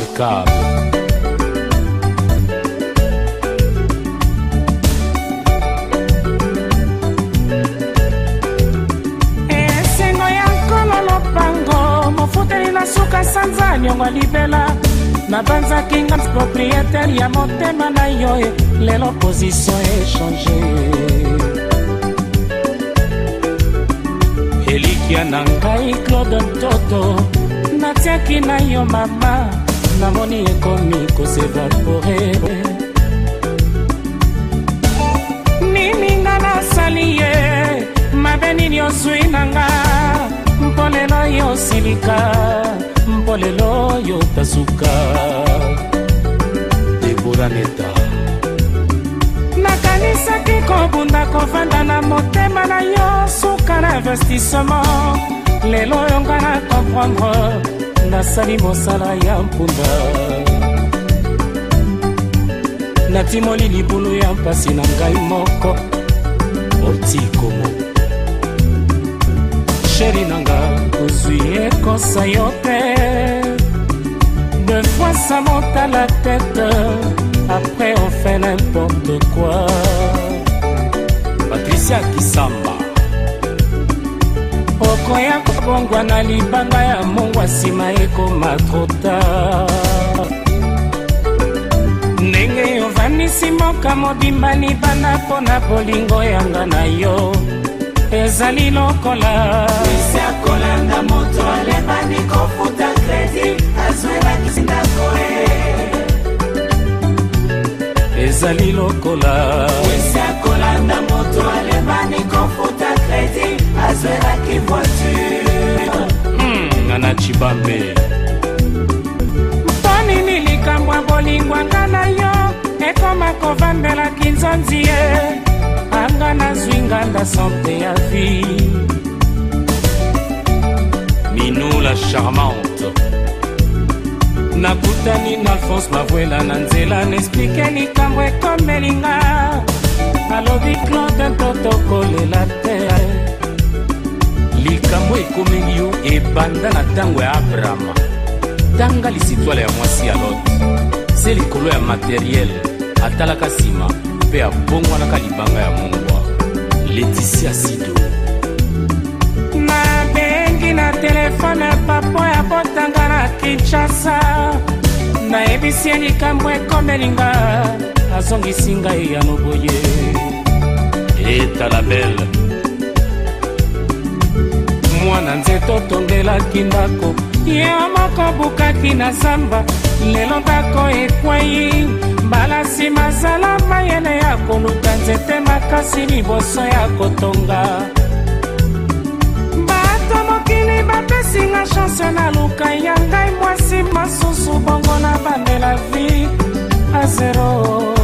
remarquable. esengo eh, ya nkolo lopango mofuteli na suka sanza nyongo libela nabanzaki nga propriétaire ya motema na yo eh, lelo position echange elikya na ngai claude ntoto natiaki na yo mama namoni ekomi kosevapore nininga nasali ye mabe nini ozwi na nga mpo lelo yo osilika mpo lelo yo tasuka deboraneta nakanisaki kobunda kovanda na motema na yo suka na investissement lelo yonga na comprendre nasali mosala ya mpunda natimoli libulu ya mpasi na ngai moko otikomo sheri nanga ozwi ekosa yo te de fois ça monte à la tête après on fait n'importe quoi patricia kisamba ekoya kobongwa na libanga ya mongwa nsima ekoma trota ndenge ovanisi moka mobimba libanda mpo na bolingo yanga na yo ezali lokola kolanda moto alembani kofuta kredi azwelakisi ndako ezali lokola kolanda moto alembani kofuta kredi azwelaki voiture hmm, ngana cibambe mponini likambo ya bolingwanga na yo ekoma kovandela nzonzi ye anga nazwi nganda sante ya vi minou la charmante nakutani na alphonse mavwela na nzela nesplike likambo ekomelinga alobi claude ntotokolela akomeli yo ebanda na ntango ya abrahama tanga lisitwale ya mwasi ya lote se likolo ya materiele atalaka nsima mpe abongwanaka libanga ya mongwa letisia sido nabengi na telefone ya papo ya botanga na kinshasa nayebisi ye likambo ekomelinga azongisi ngai ya moboye etalabele mwana nzeto tondelaki ndako ye moko bukaki na zamba lelo ndako ekwayi mbala nsima azala mayele ya koluka nzete makasi liboso ya kotonga bato mokili bapesinga chanse na luka ya ngai mwasi masusu bongo na bandela vi azero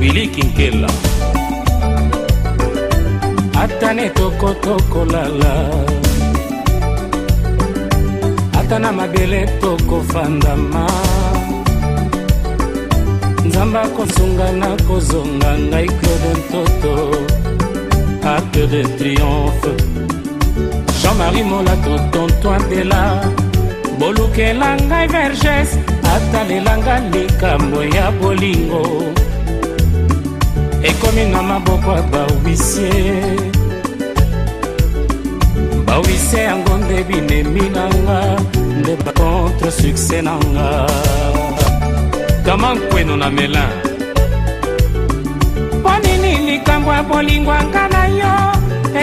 wili kinkela ata ne tokotokolala ata na mabele tokofandama nzambe akosungana kozonga ngai claude ntoto acte de triomphe jean-marie molato tontoin dela bolukela ngai vergese atalelanga likambo ya bolingo ekomi na maboko ya bawisie bawise yango nde binemi nanga nde bakontre sukse nanga kama nkweno na melan mpo nini likambo ya bolingo anga na yo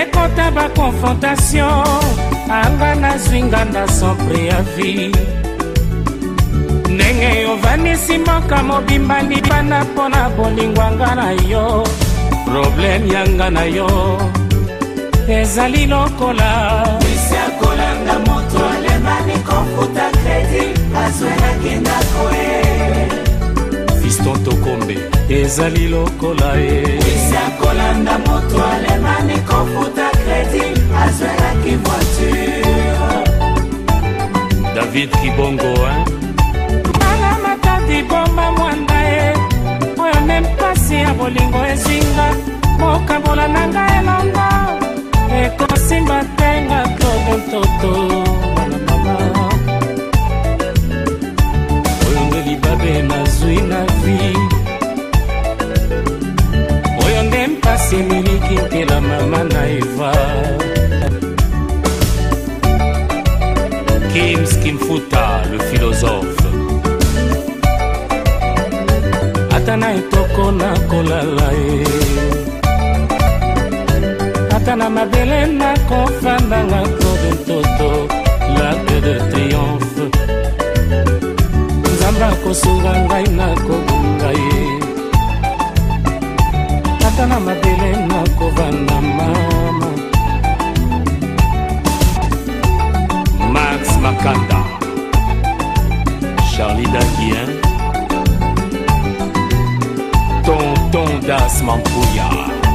ekota bakonfrontatio anga nazwi nganda sempre ya vi ndenge ovanisi mboka mobimba libanda mpo na bolingwanga na yo probleme yanga na yo ezali lokola bisi akolanda moto alemani kofuta kredi azwelaki ndako e fiston tokombe ezali lokola e bisi akolanda moto alemani kofuta kredi azwelaki voiture david kibongo alamata dibomba mwanda e oyo mempasi ya bolingo ezinga mokabola na ngai elongo ya mama na eva kims kimfuta le philosophe ata na etoko nakolala ye ata na mabele nakofandanga claude ntoto lake de triomphe nzambe akosunga ngai nako ata na mabele nakovanda mama max makanda charlie dakien tonton das mampuya